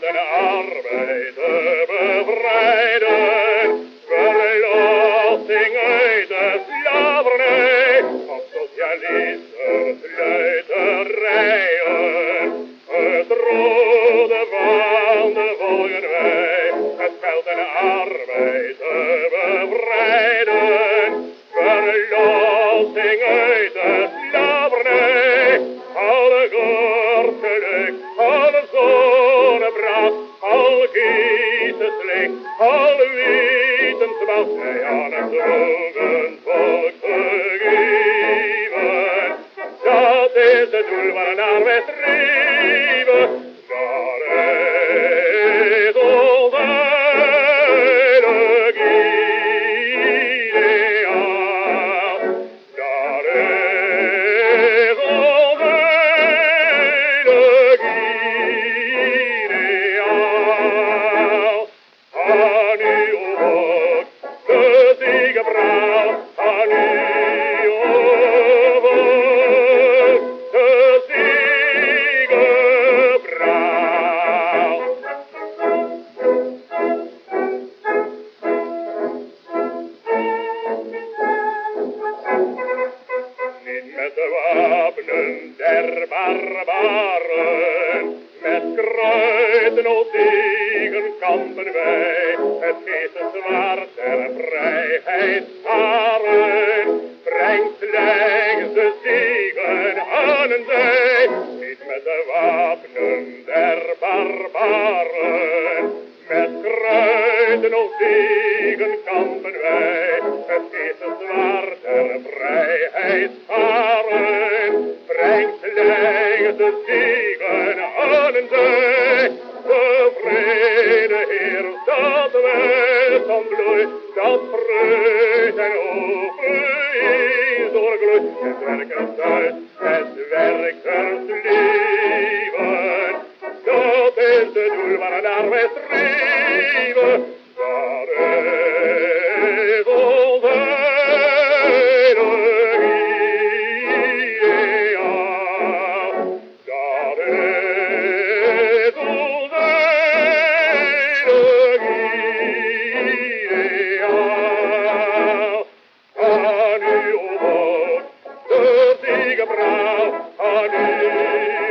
den arbeider bevrijden. Verlossing uit de slavernij, van socialisten, luiterijen. Het rode van de volgen wij, het spel den arbeider bevrijden. Verlossing uit giet het licht, al wetenswat, zij aan het drogen volk gegeven. Dat is het doel waarnaar wij de wapenen der barbaren, met kruiden of tegen kampen wij, het geest zwaard der vrijheid varen, brengt slechts de zegen aan een zij, niet met de wapenen der barbaren, met kruiden of tegen kampen wij, het geest zwaard der vrijheid een zij. De vrede heerst, dat welstand bloeit, dat vreugd en overeens doorgloeit. Het werkers thuis, het werkers leven, dat is het doel waar wij streven. Cabral, Ali.